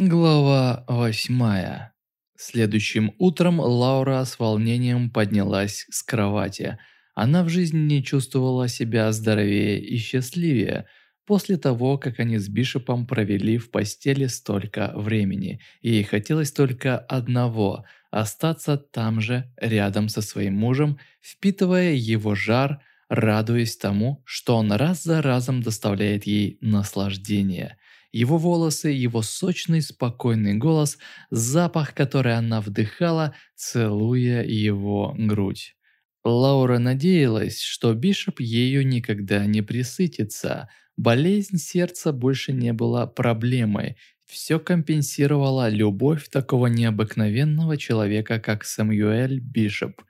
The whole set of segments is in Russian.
Глава восьмая. Следующим утром Лаура с волнением поднялась с кровати. Она в жизни не чувствовала себя здоровее и счастливее после того, как они с Бишопом провели в постели столько времени. Ей хотелось только одного – остаться там же, рядом со своим мужем, впитывая его жар, радуясь тому, что он раз за разом доставляет ей наслаждение – его волосы, его сочный спокойный голос, запах, который она вдыхала, целуя его грудь. Лаура надеялась, что Бишоп ею никогда не присытится. Болезнь сердца больше не была проблемой. Все компенсировала любовь такого необыкновенного человека, как Сэмюэль Бишоп.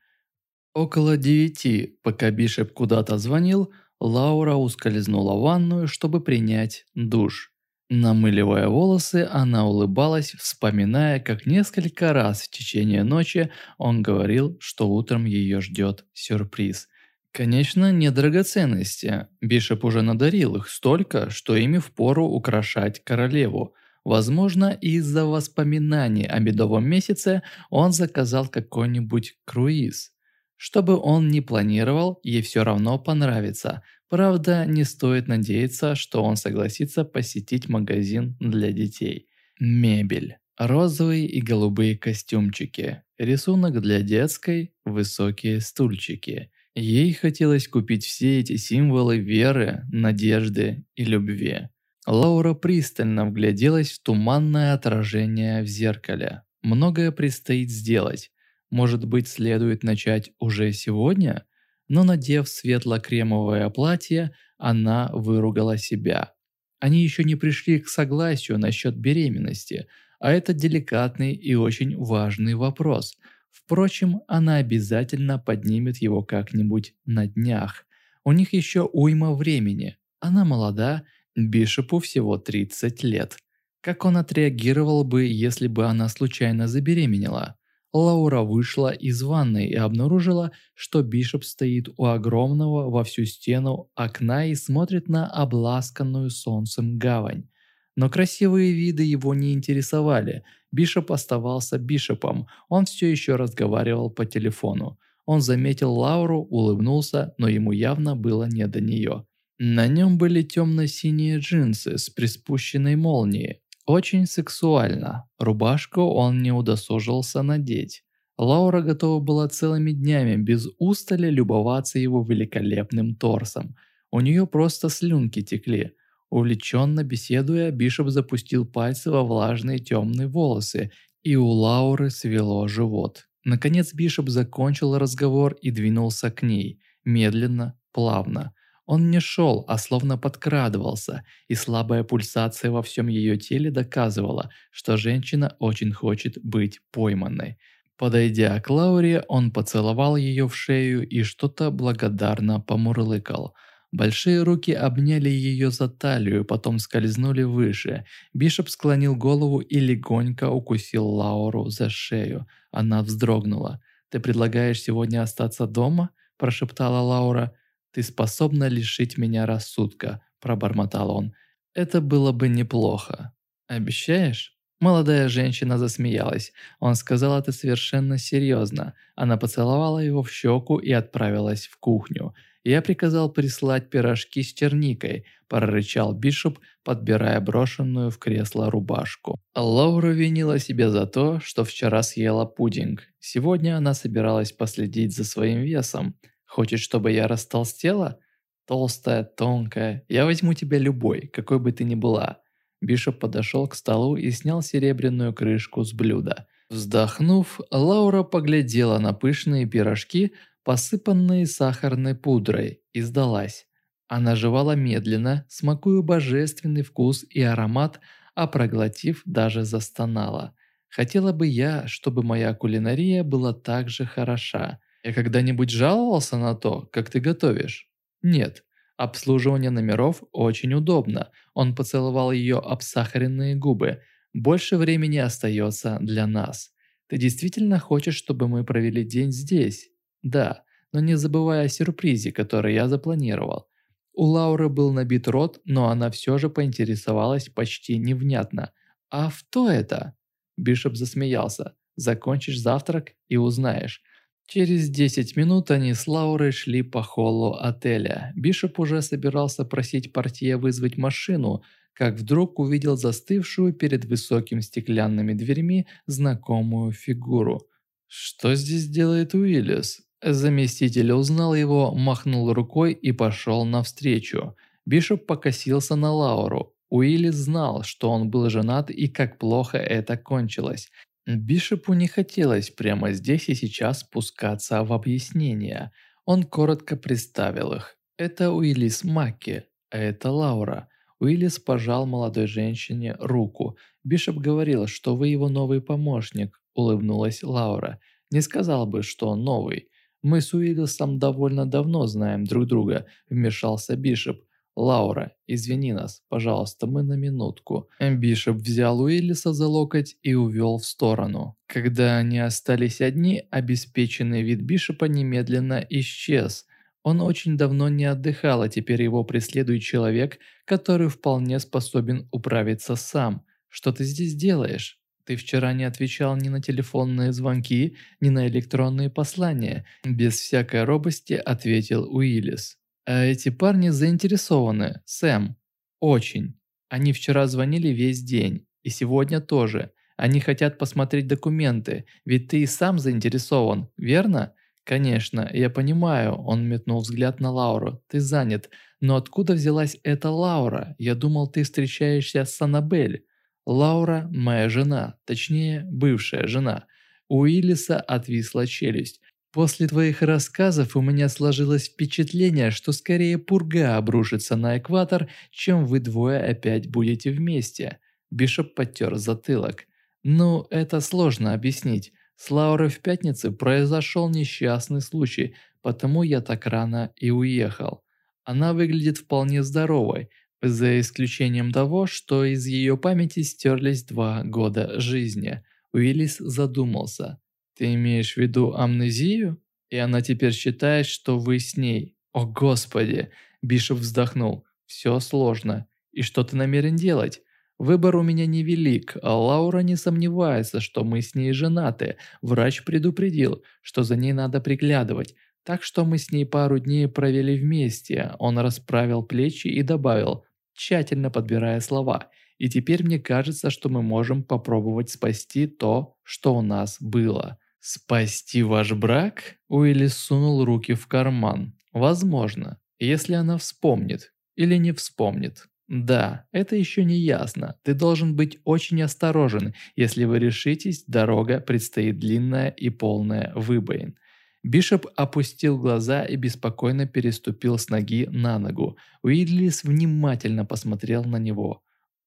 Около девяти, пока Бишоп куда-то звонил, Лаура ускользнула в ванную, чтобы принять душ. Намыливая волосы, она улыбалась, вспоминая, как несколько раз в течение ночи он говорил, что утром ее ждет сюрприз. Конечно, не драгоценности. Бишоп уже надарил их столько, что ими впору украшать королеву. Возможно, из-за воспоминаний о медовом месяце он заказал какой-нибудь круиз. Что бы он ни планировал, ей все равно понравится – Правда, не стоит надеяться, что он согласится посетить магазин для детей. Мебель. Розовые и голубые костюмчики. Рисунок для детской, высокие стульчики. Ей хотелось купить все эти символы веры, надежды и любви. Лаура пристально вгляделась в туманное отражение в зеркале. Многое предстоит сделать. Может быть, следует начать уже сегодня? Но надев светло-кремовое платье, она выругала себя. Они еще не пришли к согласию насчет беременности, а это деликатный и очень важный вопрос. Впрочем, она обязательно поднимет его как-нибудь на днях. У них еще уйма времени. Она молода, Бишопу всего 30 лет. Как он отреагировал бы, если бы она случайно забеременела? Лаура вышла из ванной и обнаружила, что Бишоп стоит у огромного во всю стену окна и смотрит на обласканную солнцем гавань. Но красивые виды его не интересовали. Бишоп оставался Бишопом, он все еще разговаривал по телефону. Он заметил Лауру, улыбнулся, но ему явно было не до нее. На нем были темно-синие джинсы с приспущенной молнией, очень сексуально. Рубашку он не удосужился надеть. Лаура готова была целыми днями без устали любоваться его великолепным торсом. У нее просто слюнки текли. Увлеченно беседуя, Бишоп запустил пальцы во влажные темные волосы, и у Лауры свело живот. Наконец Бишоп закончил разговор и двинулся к ней, медленно, плавно. Он не шел, а словно подкрадывался, и слабая пульсация во всем ее теле доказывала, что женщина очень хочет быть пойманной. Подойдя к Лауре, он поцеловал ее в шею и что-то благодарно помурлыкал. Большие руки обняли ее за талию, потом скользнули выше. Бишоп склонил голову и легонько укусил Лауру за шею. Она вздрогнула. «Ты предлагаешь сегодня остаться дома?» – прошептала Лаура. «Ты способна лишить меня рассудка», – пробормотал он. «Это было бы неплохо. Обещаешь?» Молодая женщина засмеялась. Он сказал это совершенно серьезно. Она поцеловала его в щеку и отправилась в кухню. «Я приказал прислать пирожки с черникой», – прорычал Бишоп, подбирая брошенную в кресло рубашку. Лаура винила себя за то, что вчера съела пудинг. Сегодня она собиралась последить за своим весом. Хочешь, чтобы я растолстела? Толстая, тонкая. Я возьму тебя любой, какой бы ты ни была». Бишоп подошел к столу и снял серебряную крышку с блюда. Вздохнув, Лаура поглядела на пышные пирожки, посыпанные сахарной пудрой, и сдалась. Она жевала медленно, смакуя божественный вкус и аромат, а проглотив, даже застонала. Хотела бы я, чтобы моя кулинария была так же хороша. Я когда-нибудь жаловался на то, как ты готовишь? Нет. Обслуживание номеров очень удобно. Он поцеловал ее обсахаренные губы. Больше времени остается для нас. Ты действительно хочешь, чтобы мы провели день здесь? Да, но не забывай о сюрпризе, который я запланировал. У Лауры был набит рот, но она все же поинтересовалась почти невнятно. «А кто это?» Бишоп засмеялся. «Закончишь завтрак и узнаешь». Через 10 минут они с Лаурой шли по холлу отеля. Бишоп уже собирался просить портье вызвать машину, как вдруг увидел застывшую перед высокими стеклянными дверьми знакомую фигуру. «Что здесь делает Уиллис?» Заместитель узнал его, махнул рукой и пошел навстречу. Бишоп покосился на Лауру. Уиллис знал, что он был женат и как плохо это кончилось. Бишопу не хотелось прямо здесь и сейчас спускаться в объяснения. Он коротко представил их. Это Уиллис Макки, а это Лаура. Уиллис пожал молодой женщине руку. Бишоп говорил, что вы его новый помощник, улыбнулась Лаура. Не сказал бы, что он новый. Мы с Уиллисом довольно давно знаем друг друга, вмешался Бишоп. «Лаура, извини нас, пожалуйста, мы на минутку». Бишоп взял Уиллиса за локоть и увел в сторону. Когда они остались одни, обеспеченный вид Бишопа немедленно исчез. Он очень давно не отдыхал, а теперь его преследует человек, который вполне способен управиться сам. «Что ты здесь делаешь?» Ты вчера не отвечал ни на телефонные звонки, ни на электронные послания. Без всякой робости ответил Уиллис. А эти парни заинтересованы, Сэм. Очень. Они вчера звонили весь день. И сегодня тоже. Они хотят посмотреть документы, ведь ты и сам заинтересован, верно? Конечно, я понимаю, он метнул взгляд на Лауру. Ты занят. Но откуда взялась эта Лаура? Я думал, ты встречаешься с Аннабель. Лаура – моя жена, точнее, бывшая жена. У Уиллиса отвисла челюсть. После твоих рассказов у меня сложилось впечатление, что скорее пурга обрушится на экватор, чем вы двое опять будете вместе. Бишоп потер затылок. Ну, это сложно объяснить. С Лаурой в пятницу произошел несчастный случай, потому я так рано и уехал. Она выглядит вполне здоровой, за исключением того, что из ее памяти стерлись два года жизни. Уиллис задумался. Ты имеешь в виду амнезию? И она теперь считает, что вы с ней. О господи! Бишоп вздохнул. Все сложно. И что ты намерен делать? Выбор у меня невелик, а Лаура не сомневается, что мы с ней женаты. Врач предупредил, что за ней надо приглядывать. Так что мы с ней пару дней провели вместе. Он расправил плечи и добавил, тщательно подбирая слова. И теперь мне кажется, что мы можем попробовать спасти то, что у нас было. «Спасти ваш брак?» Уилли сунул руки в карман. «Возможно, если она вспомнит или не вспомнит. Да, это еще не ясно. Ты должен быть очень осторожен. Если вы решитесь, дорога предстоит длинная и полная выбоин». Бишоп опустил глаза и беспокойно переступил с ноги на ногу. Уидлис внимательно посмотрел на него.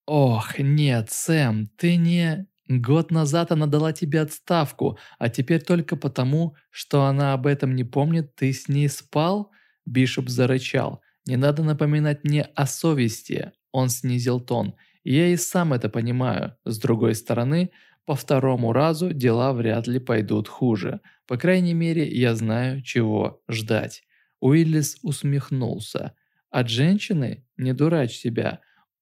«Ох, нет, Сэм, ты не...» Год назад она дала тебе отставку, а теперь только потому, что она об этом не помнит, ты с ней спал?» Бишоп зарычал. «Не надо напоминать мне о совести». Он снизил тон. «Я и сам это понимаю. С другой стороны, по второму разу дела вряд ли пойдут хуже. По крайней мере, я знаю, чего ждать». Уиллис усмехнулся. «От женщины? Не дурачь себя».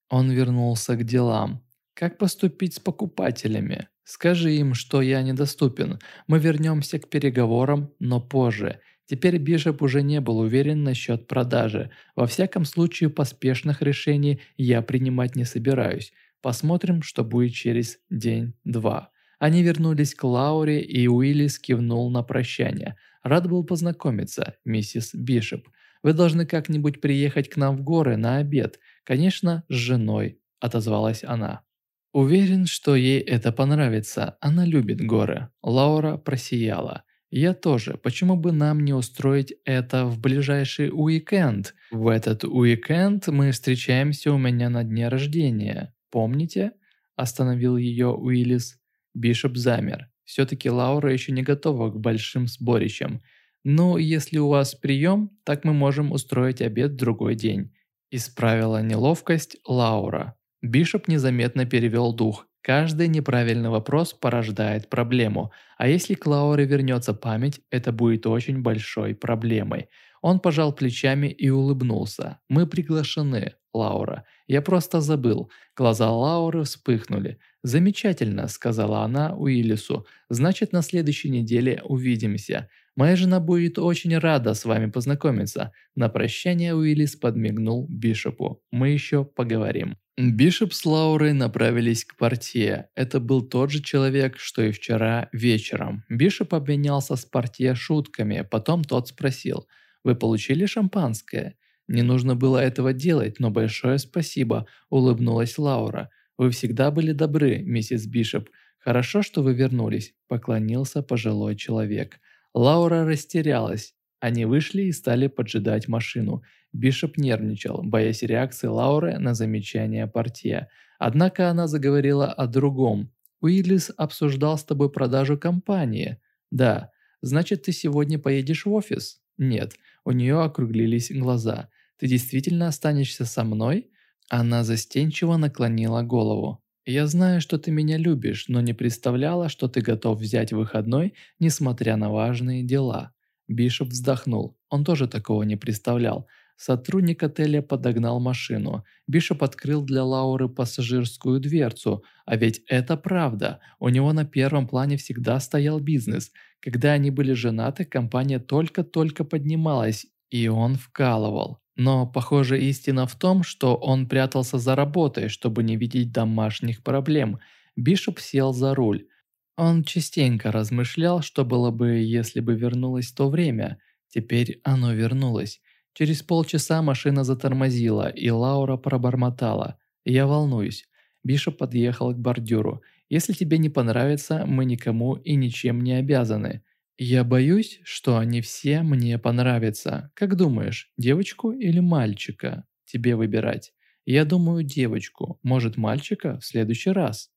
Он вернулся к делам. Как поступить с покупателями? Скажи им, что я недоступен. Мы вернемся к переговорам, но позже. Теперь Бишоп уже не был уверен насчет продажи. Во всяком случае, поспешных решений я принимать не собираюсь. Посмотрим, что будет через день-два. Они вернулись к Лауре, и Уиллис кивнул на прощание. Рад был познакомиться, миссис Бишоп. Вы должны как-нибудь приехать к нам в горы на обед. Конечно, с женой, отозвалась она. Уверен, что ей это понравится, она любит горы. Лаура просияла. Я тоже, почему бы нам не устроить это в ближайший уикенд? В этот уикенд мы встречаемся у меня на дне рождения. Помните? Остановил ее Уиллис. Бишоп замер. Все-таки Лаура еще не готова к большим сборищам. Ну, если у вас прием, так мы можем устроить обед в другой день. Исправила неловкость Лаура. Бишоп незаметно перевел дух. Каждый неправильный вопрос порождает проблему, а если к Лауре вернется память, это будет очень большой проблемой. Он пожал плечами и улыбнулся. «Мы приглашены, Лаура. Я просто забыл». Глаза Лауры вспыхнули. «Замечательно», – сказала она Уиллису. «Значит, на следующей неделе увидимся. Моя жена будет очень рада с вами познакомиться». На прощание Уиллис подмигнул Бишопу. «Мы еще поговорим». Бишоп с Лаурой направились к портье. Это был тот же человек, что и вчера вечером. Бишоп обменялся с портье шутками, потом тот спросил «Вы получили шампанское?» «Не нужно было этого делать, но большое спасибо», – улыбнулась Лаура. «Вы всегда были добры, миссис Бишоп. Хорошо, что вы вернулись», – поклонился пожилой человек. Лаура растерялась. Они вышли и стали поджидать машину. Бишоп нервничал, боясь реакции Лауры на замечание портье. Однако она заговорила о другом. «Уиллис обсуждал с тобой продажу компании». «Да. Значит, ты сегодня поедешь в офис?» «Нет». У нее округлились глаза. «Ты действительно останешься со мной?» Она застенчиво наклонила голову. «Я знаю, что ты меня любишь, но не представляла, что ты готов взять выходной, несмотря на важные дела». Бишоп вздохнул. Он тоже такого не представлял. Сотрудник отеля подогнал машину. Бишоп открыл для Лауры пассажирскую дверцу. А ведь это правда. У него на первом плане всегда стоял бизнес. Когда они были женаты, компания только-только поднималась, и он вкалывал. Но, похоже, истина в том, что он прятался за работой, чтобы не видеть домашних проблем. Бишоп сел за руль. Он частенько размышлял, что было бы, если бы вернулось то время. Теперь оно вернулось. Через полчаса машина затормозила, и Лаура пробормотала. «Я волнуюсь». Бишоп подъехал к бордюру. «Если тебе не понравится, мы никому и ничем не обязаны. Я боюсь, что они все мне понравятся. Как думаешь, девочку или мальчика? Тебе выбирать. Я думаю, девочку. Может, мальчика в следующий раз.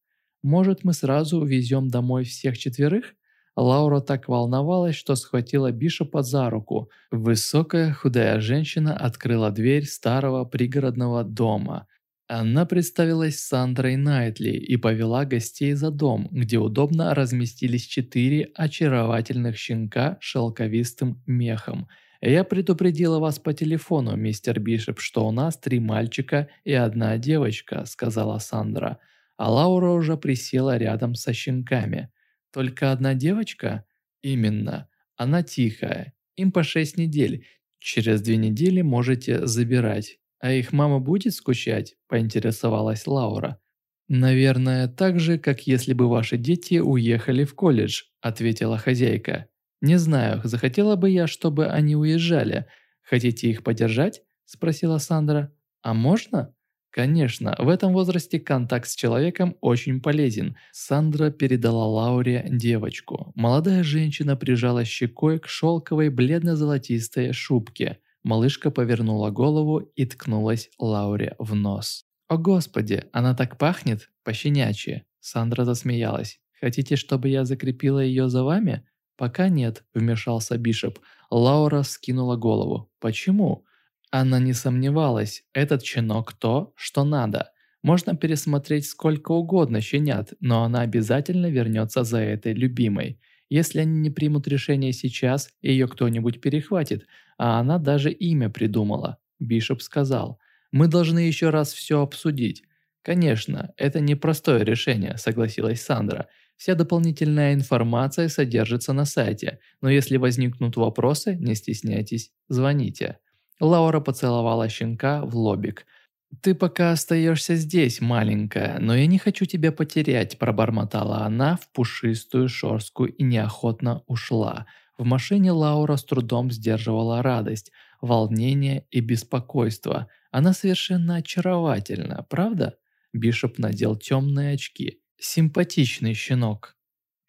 Может, мы сразу увезем домой всех четверых? Лаура так волновалась, что схватила Бишопа за руку. Высокая худая женщина открыла дверь старого пригородного дома. Она представилась Сандрой Найтли и повела гостей за дом, где удобно разместились четыре очаровательных щенка шелковистым мехом. «Я предупредила вас по телефону, мистер Бишоп, что у нас три мальчика и одна девочка», – сказала Сандра. А Лаура уже присела рядом со щенками – только одна девочка? Именно. Она тихая. Им по шесть недель. Через две недели можете забирать. А их мама будет скучать? Поинтересовалась Лаура. «Наверное, так же, как если бы ваши дети уехали в колледж», – ответила хозяйка. «Не знаю, захотела бы я, чтобы они уезжали. Хотите их подержать?» – спросила Сандра. «А можно?» Конечно, в этом возрасте контакт с человеком очень полезен. Сандра передала Лауре девочку. Молодая женщина прижала щекой к шелковой бледно-золотистой шубке. Малышка повернула голову и ткнулась Лауре в нос. «О господи, она так пахнет, пощенячье!» Сандра засмеялась. «Хотите, чтобы я закрепила ее за вами?» «Пока нет», – вмешался Бишоп. Лаура скинула голову. «Почему?» Она не сомневалась, этот щенок то, что надо. Можно пересмотреть сколько угодно щенят, но она обязательно вернется за этой любимой. Если они не примут решение сейчас, ее кто-нибудь перехватит, а она даже имя придумала. Бишоп сказал, «Мы должны еще раз все обсудить». «Конечно, это непростое решение», – согласилась Сандра. «Вся дополнительная информация содержится на сайте, но если возникнут вопросы, не стесняйтесь, звоните». Лаура поцеловала щенка в лобик. «Ты пока остаешься здесь, маленькая, но я не хочу тебя потерять», – пробормотала она в пушистую шорстку и неохотно ушла. В машине Лаура с трудом сдерживала радость, волнение и беспокойство. Она совершенно очаровательна, правда? Бишоп надел темные очки. Симпатичный щенок.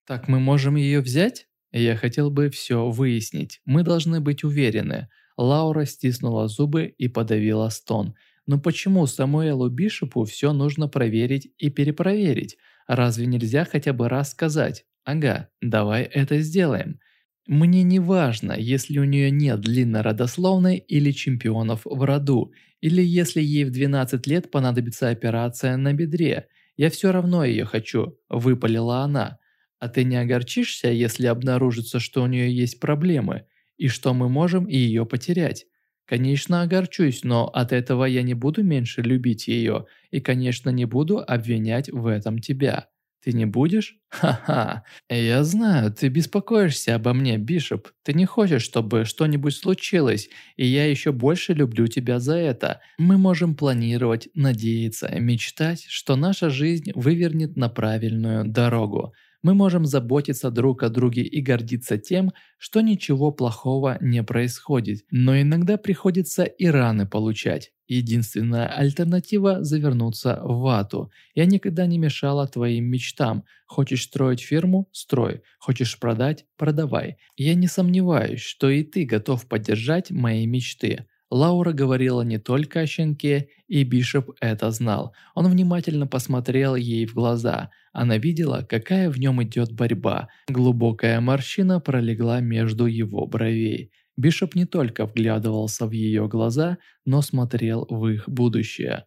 «Так мы можем ее взять?» «Я хотел бы все выяснить. Мы должны быть уверены». Лаура стиснула зубы и подавила стон. Но почему Самуэлу Бишопу все нужно проверить и перепроверить? Разве нельзя хотя бы раз сказать «Ага, давай это сделаем»? Мне не важно, если у нее нет длиннородословной или чемпионов в роду, или если ей в 12 лет понадобится операция на бедре. Я все равно ее хочу, выпалила она. А ты не огорчишься, если обнаружится, что у нее есть проблемы? И что мы можем ее потерять. Конечно, огорчусь, но от этого я не буду меньше любить ее, и, конечно, не буду обвинять в этом тебя. Ты не будешь? Ха-ха. Я знаю, ты беспокоишься обо мне, Бишоп. Ты не хочешь, чтобы что-нибудь случилось, и я еще больше люблю тебя за это. Мы можем планировать, надеяться, мечтать, что наша жизнь вывернет на правильную дорогу. Мы можем заботиться друг о друге и гордиться тем, что ничего плохого не происходит, но иногда приходится и раны получать. Единственная альтернатива – завернуться в вату. Я никогда не мешала твоим мечтам. Хочешь строить фирму – строй. Хочешь продать – продавай. Я не сомневаюсь, что и ты готов поддержать мои мечты. Лаура говорила не только о щенке, и Бишоп это знал. Он внимательно посмотрел ей в глаза. Она видела, какая в нем идет борьба. Глубокая морщина пролегла между его бровей. Бишоп не только вглядывался в ее глаза, но смотрел в их будущее.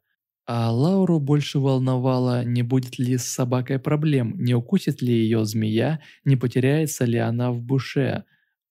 А Лауру больше волновало, не будет ли с собакой проблем, не укусит ли ее змея, не потеряется ли она в буше.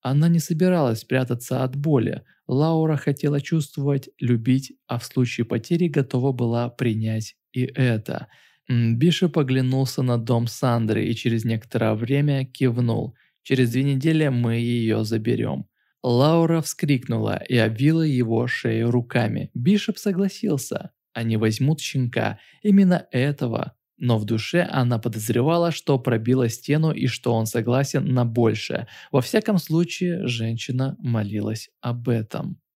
Она не собиралась прятаться от боли, Лаура хотела чувствовать, любить, а в случае потери готова была принять и это. Биша поглянулся на дом Сандры и через некоторое время кивнул. «Через две недели мы ее заберем». Лаура вскрикнула и обвила его шею руками. Бишоп согласился. Они возьмут щенка. Именно этого. Но в душе она подозревала, что пробила стену и что он согласен на большее. Во всяком случае, женщина молилась об этом.